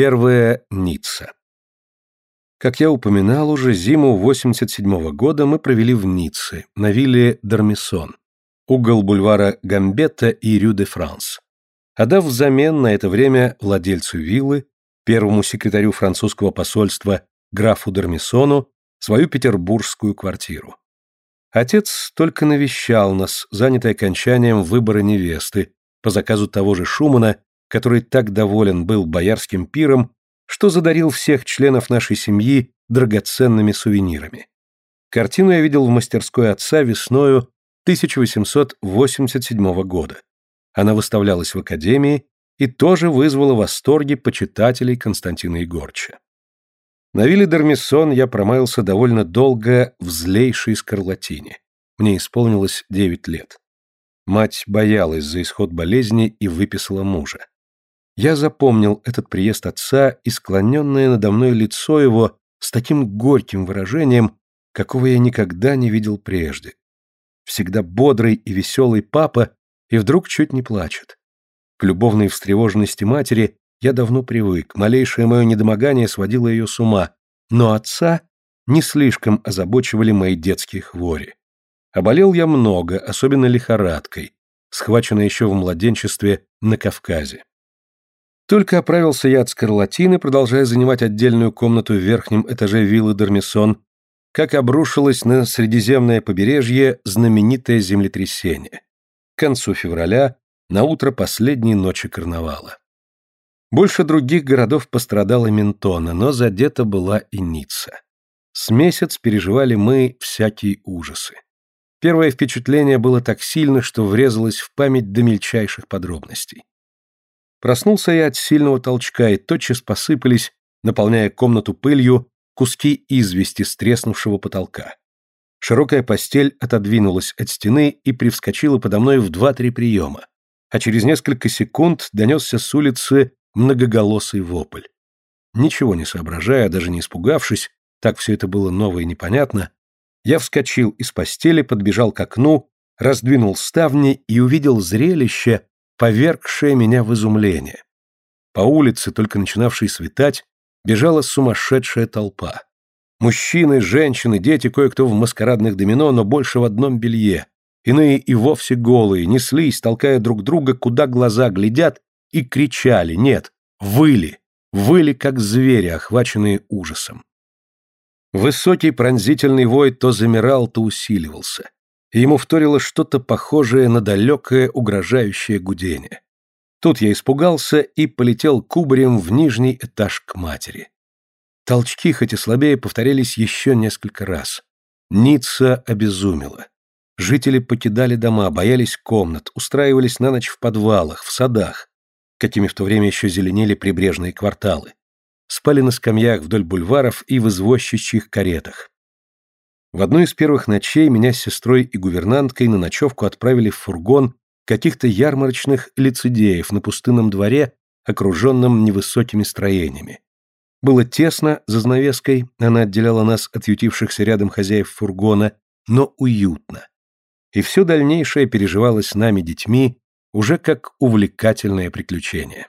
Первая Ницца. Как я упоминал уже, зиму 87 -го года мы провели в Ницце, на вилле Дармисон, угол бульвара Гамбетта и Рю-де-Франс. Отдав взамен на это время владельцу виллы, первому секретарю французского посольства графу Дармисону, свою петербургскую квартиру. Отец только навещал нас, занятый окончанием выбора невесты, по заказу того же Шумана, который так доволен был боярским пиром, что задарил всех членов нашей семьи драгоценными сувенирами. Картину я видел в мастерской отца весною 1887 года. Она выставлялась в Академии и тоже вызвала восторги почитателей Константина Егорча. На вилле Дормисон я промаялся довольно долго в злейшей скарлатине. Мне исполнилось девять лет. Мать боялась за исход болезни и выписала мужа. Я запомнил этот приезд отца и склоненное надо мной лицо его с таким горьким выражением, какого я никогда не видел прежде. Всегда бодрый и веселый папа и вдруг чуть не плачет. К любовной встревоженности матери я давно привык, малейшее мое недомогание сводило ее с ума, но отца не слишком озабочивали мои детские хвори. Оболел я много, особенно лихорадкой, схваченной еще в младенчестве на Кавказе. Только оправился я от скарлатины, продолжая занимать отдельную комнату в верхнем этаже виллы Дормисон, как обрушилось на Средиземное побережье знаменитое землетрясение. К концу февраля, на утро последней ночи карнавала. Больше других городов пострадала Ментона, но задета была и Ницца. С месяц переживали мы всякие ужасы. Первое впечатление было так сильно, что врезалось в память до мельчайших подробностей. Проснулся я от сильного толчка, и тотчас посыпались, наполняя комнату пылью, куски извести с треснувшего потолка. Широкая постель отодвинулась от стены и привскочила подо мной в два-три приема, а через несколько секунд донесся с улицы многоголосый вопль. Ничего не соображая, даже не испугавшись, так все это было ново и непонятно, я вскочил из постели, подбежал к окну, раздвинул ставни и увидел зрелище, повергшее меня в изумление. По улице, только начинавшей светать, бежала сумасшедшая толпа. Мужчины, женщины, дети, кое-кто в маскарадных домино, но больше в одном белье. Иные и вовсе голые, неслись, толкая друг друга, куда глаза глядят, и кричали, нет, выли, выли, как звери, охваченные ужасом. Высокий пронзительный вой то замирал, то усиливался и ему вторило что-то похожее на далекое угрожающее гудение. Тут я испугался и полетел кубарем в нижний этаж к матери. Толчки, хоть и слабее, повторялись еще несколько раз. Ницца обезумела. Жители покидали дома, боялись комнат, устраивались на ночь в подвалах, в садах, какими в то время еще зеленели прибрежные кварталы. Спали на скамьях вдоль бульваров и в извозчичьих каретах. В одну из первых ночей меня с сестрой и гувернанткой на ночевку отправили в фургон каких-то ярмарочных лицедеев на пустынном дворе, окруженном невысокими строениями. Было тесно за занавеской, она отделяла нас от ютившихся рядом хозяев фургона, но уютно. И все дальнейшее переживалось нами детьми уже как увлекательное приключение.